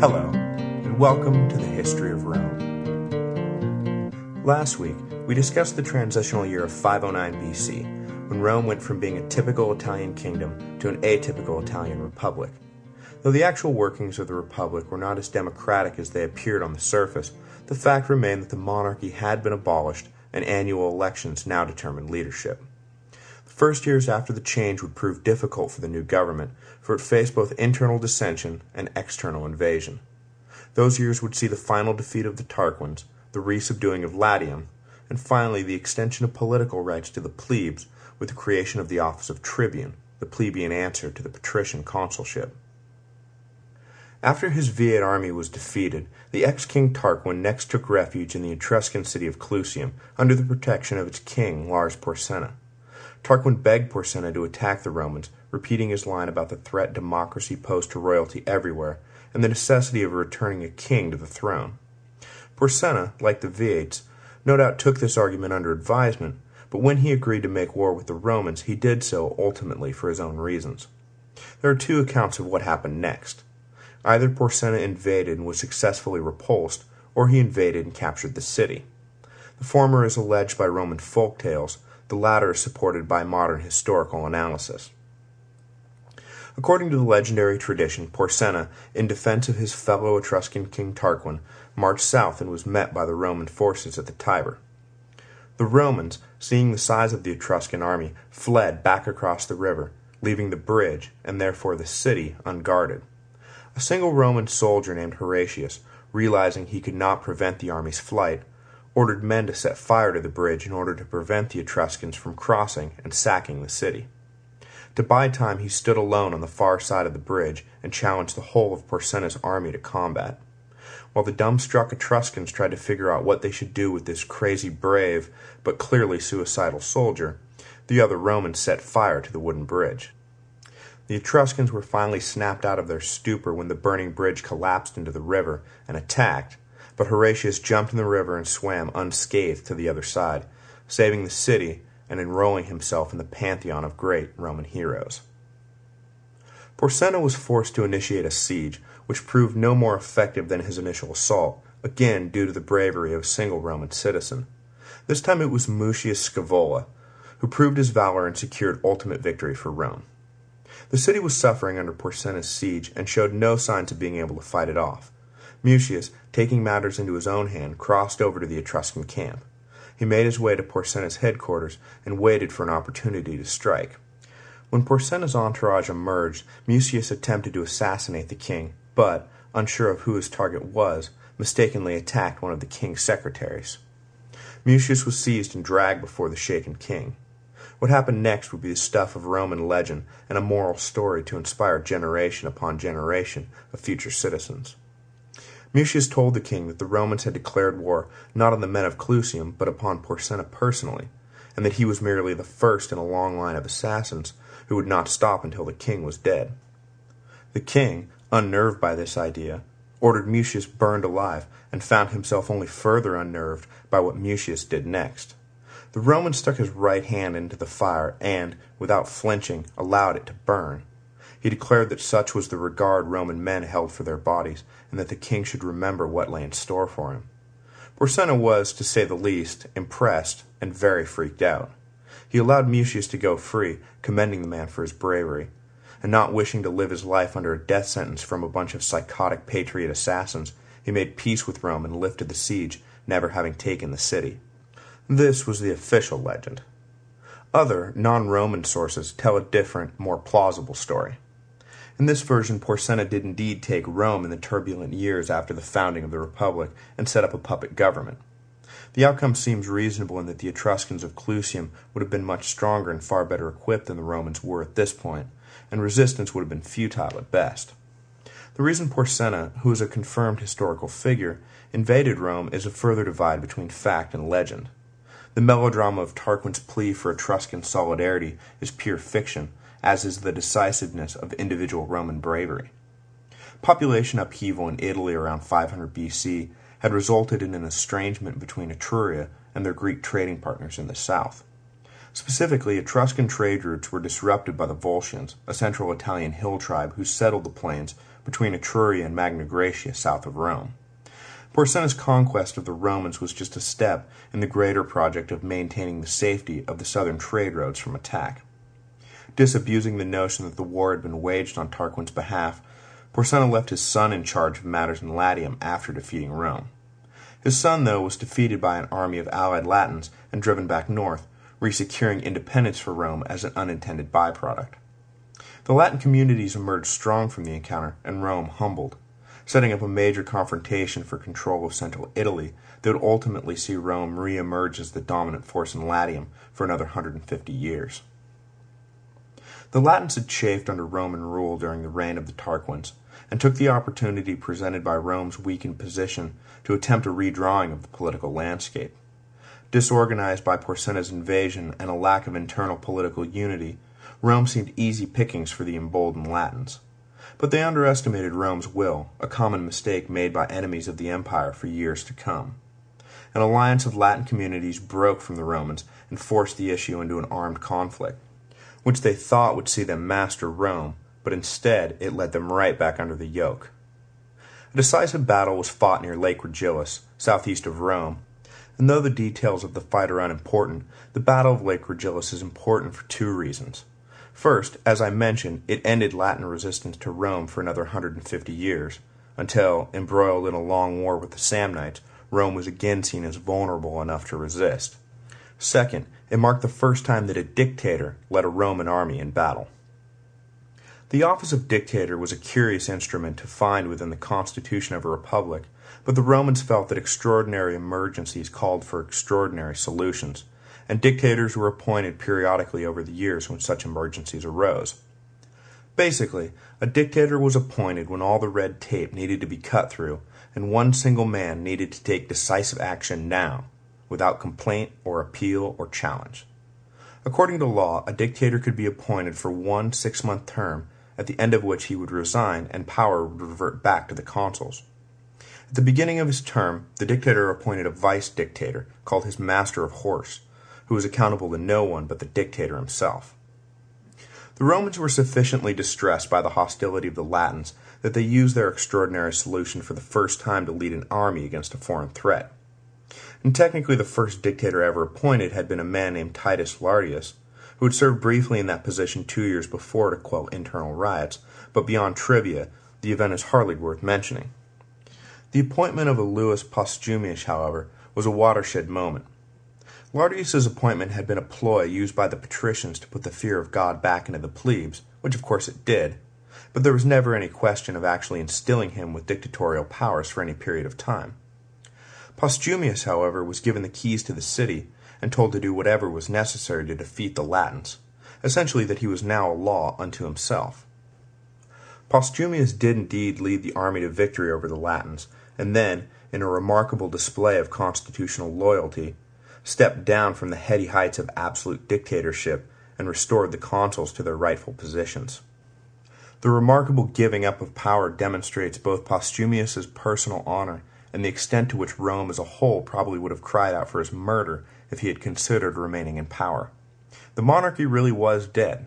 Hello, and welcome to the History of Rome. Last week, we discussed the transitional year of 509 BC, when Rome went from being a typical Italian kingdom to an atypical Italian republic. Though the actual workings of the republic were not as democratic as they appeared on the surface, the fact remained that the monarchy had been abolished and annual elections now determined leadership. First years after the change would prove difficult for the new government, for it faced both internal dissension and external invasion. Those years would see the final defeat of the Tarquins, the resubduing of Latium, and finally the extension of political rights to the plebes with the creation of the office of tribune, the plebeian answer to the patrician consulship. After his Viate army was defeated, the ex-king Tarquin next took refuge in the Etruscan city of Clusium under the protection of its king Lars Porsena. Tarquin begged Porsena to attack the Romans, repeating his line about the threat democracy posed to royalty everywhere and the necessity of returning a king to the throne. Porsena, like the Viates, no doubt took this argument under advisement, but when he agreed to make war with the Romans, he did so ultimately for his own reasons. There are two accounts of what happened next. Either Porsena invaded and was successfully repulsed, or he invaded and captured the city. The former is alleged by Roman folk tales, the latter is supported by modern historical analysis. According to the legendary tradition, Porsena, in defense of his fellow Etruscan king Tarquin, marched south and was met by the Roman forces at the Tiber. The Romans, seeing the size of the Etruscan army, fled back across the river, leaving the bridge, and therefore the city, unguarded. A single Roman soldier named Horatius, realizing he could not prevent the army's flight, ordered men to set fire to the bridge in order to prevent the Etruscans from crossing and sacking the city. To buy time, he stood alone on the far side of the bridge and challenged the whole of Porsena's army to combat. While the dumbstruck Etruscans tried to figure out what they should do with this crazy brave but clearly suicidal soldier, the other Romans set fire to the wooden bridge. The Etruscans were finally snapped out of their stupor when the burning bridge collapsed into the river and attacked, but Horatius jumped in the river and swam unscathed to the other side, saving the city and enrolling himself in the pantheon of great Roman heroes. Porsena was forced to initiate a siege, which proved no more effective than his initial assault, again due to the bravery of a single Roman citizen. This time it was Mucius Scaevola, who proved his valor and secured ultimate victory for Rome. The city was suffering under Porsena's siege and showed no signs of being able to fight it off. Mucius, taking matters into his own hand, crossed over to the Etruscan camp. He made his way to Porsena's headquarters and waited for an opportunity to strike. When Porsena's entourage emerged, Mucius attempted to assassinate the king, but, unsure of who his target was, mistakenly attacked one of the king's secretaries. Mucius was seized and dragged before the shaken king. What happened next would be the stuff of Roman legend and a moral story to inspire generation upon generation of future citizens. Mucius told the king that the Romans had declared war not on the men of Clusium, but upon Porsena personally, and that he was merely the first in a long line of assassins who would not stop until the king was dead. The king, unnerved by this idea, ordered Mucius burned alive, and found himself only further unnerved by what Mucius did next. The Roman stuck his right hand into the fire and, without flinching, allowed it to burn. He declared that such was the regard Roman men held for their bodies, and that the king should remember what lay in store for him. Porsena was, to say the least, impressed and very freaked out. He allowed Mucius to go free, commending the man for his bravery, and not wishing to live his life under a death sentence from a bunch of psychotic patriot assassins, he made peace with Rome and lifted the siege, never having taken the city. This was the official legend. Other, non-Roman sources tell a different, more plausible story. In this version, Porsena did indeed take Rome in the turbulent years after the founding of the Republic and set up a puppet government. The outcome seems reasonable in that the Etruscans of Clusium would have been much stronger and far better equipped than the Romans were at this point, and resistance would have been futile at best. The reason Porsena, who is a confirmed historical figure, invaded Rome is a further divide between fact and legend. The melodrama of Tarquin's plea for Etruscan solidarity is pure fiction, as is the decisiveness of individual Roman bravery. Population upheaval in Italy around 500 BC had resulted in an estrangement between Etruria and their Greek trading partners in the south. Specifically, Etruscan trade routes were disrupted by the Volscians, a central Italian hill tribe who settled the plains between Etruria and Magna Graecia south of Rome. Porsena's conquest of the Romans was just a step in the greater project of maintaining the safety of the southern trade roads from attack. Disabusing the notion that the war had been waged on Tarquin's behalf, Porsena left his son in charge of matters in Latium after defeating Rome. His son, though, was defeated by an army of allied Latins and driven back north, resecuring independence for Rome as an unintended byproduct. The Latin communities emerged strong from the encounter, and Rome humbled, setting up a major confrontation for control of central Italy that would ultimately see Rome re-emerge as the dominant force in Latium for another 150 years. The Latins had chafed under Roman rule during the reign of the Tarquins, and took the opportunity presented by Rome's weakened position to attempt a redrawing of the political landscape. Disorganized by Porsena's invasion and a lack of internal political unity, Rome seemed easy pickings for the emboldened Latins. But they underestimated Rome's will, a common mistake made by enemies of the empire for years to come. An alliance of Latin communities broke from the Romans and forced the issue into an armed conflict, which they thought would see them master Rome, but instead it led them right back under the yoke. A decisive battle was fought near Lake Regillus, southeast of Rome, and though the details of the fight are unimportant, the Battle of Lake Regillus is important for two reasons. First, as I mentioned, it ended Latin resistance to Rome for another 150 years, until, embroiled in a long war with the Samnites, Rome was again seen as vulnerable enough to resist. Second, it marked the first time that a dictator led a Roman army in battle. The office of dictator was a curious instrument to find within the constitution of a republic, but the Romans felt that extraordinary emergencies called for extraordinary solutions, and dictators were appointed periodically over the years when such emergencies arose. Basically, a dictator was appointed when all the red tape needed to be cut through, and one single man needed to take decisive action now, without complaint or appeal or challenge. According to law, a dictator could be appointed for one six month term, at the end of which he would resign and power would revert back to the consuls. At the beginning of his term, the dictator appointed a vice dictator, called his master of horse, who was accountable to no one but the dictator himself. The Romans were sufficiently distressed by the hostility of the Latins that they used their extraordinary solution for the first time to lead an army against a foreign threat. And technically, the first dictator ever appointed had been a man named Titus Lartius, who had served briefly in that position two years before to quell internal riots, but beyond trivia, the event is hardly worth mentioning. The appointment of Aulus Postumius, however, was a watershed moment. Lartius's appointment had been a ploy used by the patricians to put the fear of God back into the plebes, which of course it did, but there was never any question of actually instilling him with dictatorial powers for any period of time. Postumius, however, was given the keys to the city and told to do whatever was necessary to defeat the Latins, essentially that he was now a law unto himself. Postumius did indeed lead the army to victory over the Latins, and then, in a remarkable display of constitutional loyalty, stepped down from the heady heights of absolute dictatorship and restored the consuls to their rightful positions. The remarkable giving up of power demonstrates both Postumius's personal honor and the extent to which Rome as a whole probably would have cried out for his murder if he had considered remaining in power. The monarchy really was dead,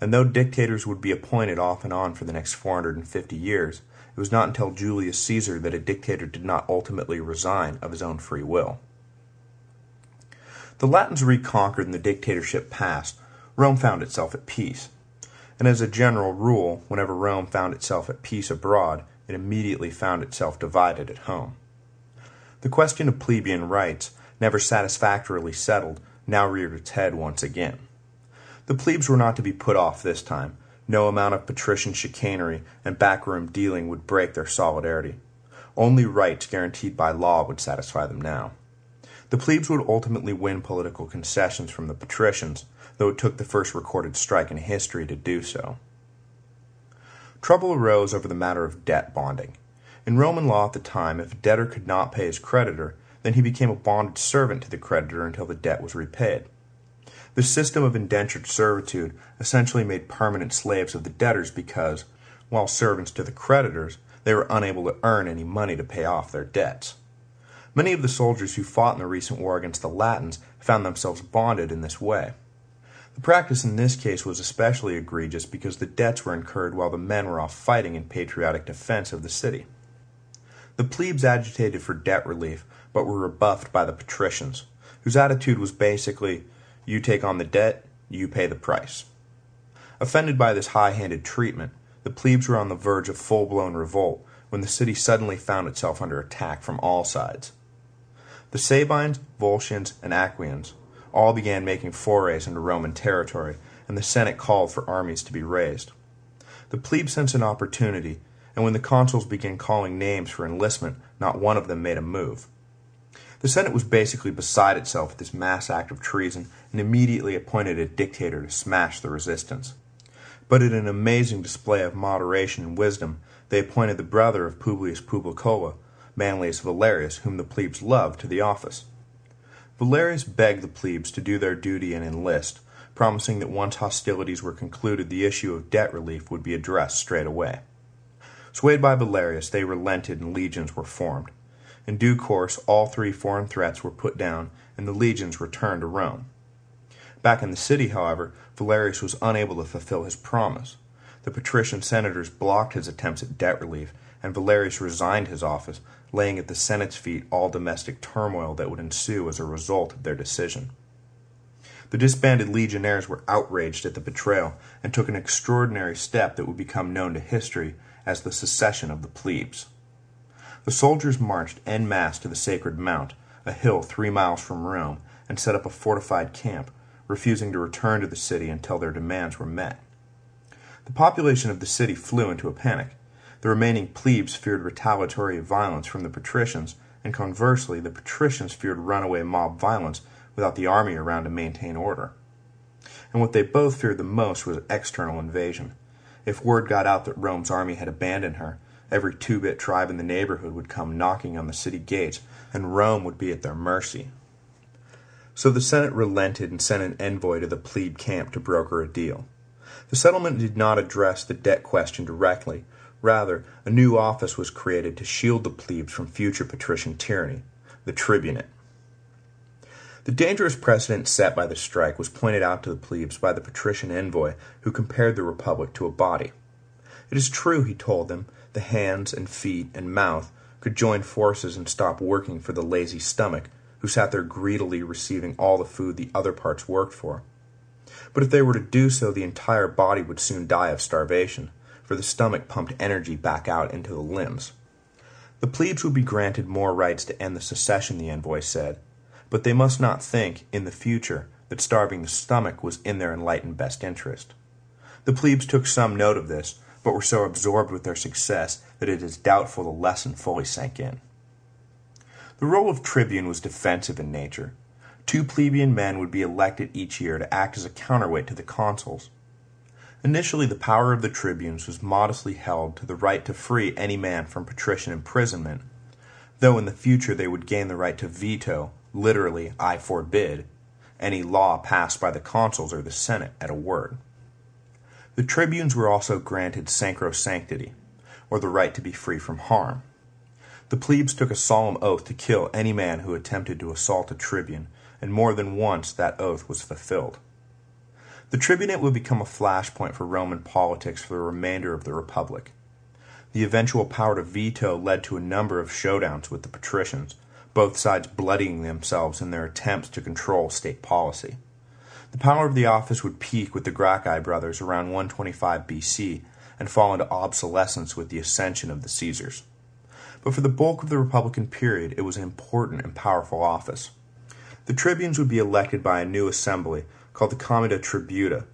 and though dictators would be appointed off and on for the next 450 years, it was not until Julius Caesar that a dictator did not ultimately resign of his own free will. The Latins reconquered and the dictatorship passed, Rome found itself at peace. And as a general rule, whenever Rome found itself at peace abroad, it immediately found itself divided at home. The question of plebeian rights, never satisfactorily settled, now reared its head once again. The plebes were not to be put off this time. No amount of patrician chicanery and backroom dealing would break their solidarity. Only rights guaranteed by law would satisfy them now. The plebes would ultimately win political concessions from the patricians, though it took the first recorded strike in history to do so. Trouble arose over the matter of debt bonding. In Roman law at the time, if a debtor could not pay his creditor, then he became a bonded servant to the creditor until the debt was repaid. The system of indentured servitude essentially made permanent slaves of the debtors because, while servants to the creditors, they were unable to earn any money to pay off their debts. Many of the soldiers who fought in the recent war against the Latins found themselves bonded in this way. The practice in this case was especially egregious because the debts were incurred while the men were off fighting in patriotic defense of the city. The plebes agitated for debt relief, but were rebuffed by the patricians, whose attitude was basically, you take on the debt, you pay the price. Offended by this high-handed treatment, the plebes were on the verge of full-blown revolt when the city suddenly found itself under attack from all sides. The Sabines, Volscians, and Aequians all began making forays into Roman territory, and the Senate called for armies to be raised. The plebes sensed an opportunity, and when the consuls began calling names for enlistment, not one of them made a move. The Senate was basically beside itself at this mass act of treason and immediately appointed a dictator to smash the resistance. But in an amazing display of moderation and wisdom, they appointed the brother of Publius Publicola, Manlius Valerius, whom the plebes loved, to the office. Valerius begged the plebes to do their duty and enlist, promising that once hostilities were concluded the issue of debt relief would be addressed straight away. Swayed by Valerius, they relented and legions were formed. In due course, all three foreign threats were put down, and the legions returned to Rome. Back in the city, however, Valerius was unable to fulfill his promise. The patrician senators blocked his attempts at debt relief, and Valerius resigned his office, laying at the Senate's feet all domestic turmoil that would ensue as a result of their decision. The disbanded legionnaires were outraged at the betrayal and took an extraordinary step that would become known to history as the secession of the plebes. The soldiers marched en masse to the Sacred Mount, a hill three miles from Rome, and set up a fortified camp, refusing to return to the city until their demands were met. The population of the city flew into a panic. The remaining plebes feared retaliatory violence from the patricians, and conversely, the patricians feared runaway mob violence without the army around to maintain order. And what they both feared the most was external invasion. If word got out that Rome's army had abandoned her, every two-bit tribe in the neighborhood would come knocking on the city gates, and Rome would be at their mercy. So the Senate relented and sent an envoy to the plebe camp to broker a deal. The settlement did not address the debt question directly, Rather, a new office was created to shield the plebes from future patrician tyranny, the tribunate. The dangerous precedent set by the strike was pointed out to the plebes by the patrician envoy who compared the republic to a body. It is true, he told them, the hands and feet and mouth could join forces and stop working for the lazy stomach who sat there greedily receiving all the food the other parts worked for. But if they were to do so, the entire body would soon die of starvation for the stomach pumped energy back out into the limbs. The plebes would be granted more rights to end the secession, the envoy said, but they must not think, in the future, that starving the stomach was in their enlightened best interest. The plebes took some note of this, but were so absorbed with their success that it is doubtful the lesson fully sank in. The role of tribune was defensive in nature. Two plebeian men would be elected each year to act as a counterweight to the consuls. Initially, the power of the tribunes was modestly held to the right to free any man from patrician imprisonment, though in the future they would gain the right to veto, literally, I forbid, any law passed by the consuls or the Senate at a word. The tribunes were also granted sacrosanctity, or the right to be free from harm. The plebes took a solemn oath to kill any man who attempted to assault a tribune, and more than once that oath was fulfilled. The tribunate would become a flashpoint for Roman politics for the remainder of the Republic. The eventual power to veto led to a number of showdowns with the patricians, both sides bloodying themselves in their attempts to control state policy. The power of the office would peak with the Gracchi brothers around 125 BC and fall into obsolescence with the ascension of the Caesars. But for the bulk of the Republican period, it was an important and powerful office. The tribunes would be elected by a new assembly called the Comitia Tributa,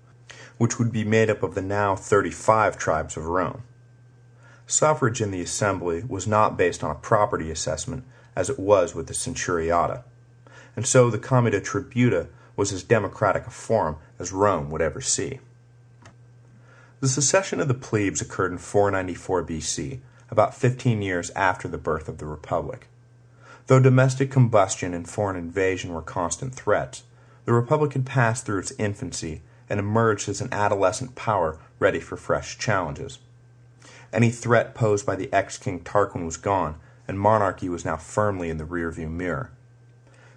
which would be made up of the now 35 tribes of Rome. Suffrage in the assembly was not based on a property assessment as it was with the Centuriata, and so the Comitia Tributa was as democratic a form as Rome would ever see. The secession of the plebes occurred in 494 BC, about 15 years after the birth of the Republic. Though domestic combustion and foreign invasion were constant threats, the Republic had passed through its infancy and emerged as an adolescent power ready for fresh challenges. Any threat posed by the ex-king Tarquin was gone, and monarchy was now firmly in the rearview mirror.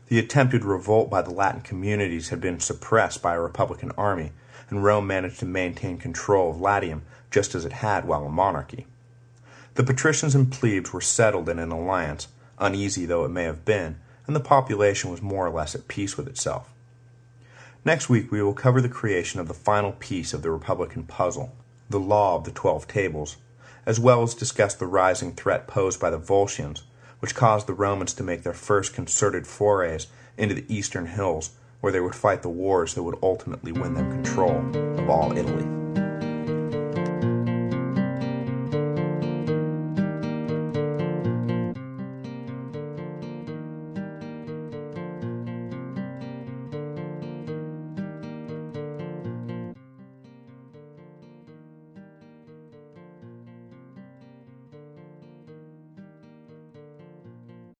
The attempted revolt by the Latin communities had been suppressed by a republican army, and Rome managed to maintain control of Latium just as it had while a monarchy. The patricians and plebes were settled in an alliance, uneasy though it may have been, and the population was more or less at peace with itself. Next week we will cover the creation of the final piece of the Republican puzzle, the Law of the Twelve Tables, as well as discuss the rising threat posed by the Volscians, which caused the Romans to make their first concerted forays into the eastern hills, where they would fight the wars that would ultimately win them control of all Italy.